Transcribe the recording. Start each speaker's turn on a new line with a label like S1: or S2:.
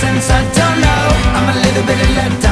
S1: since I don't know. I'm a little bit electric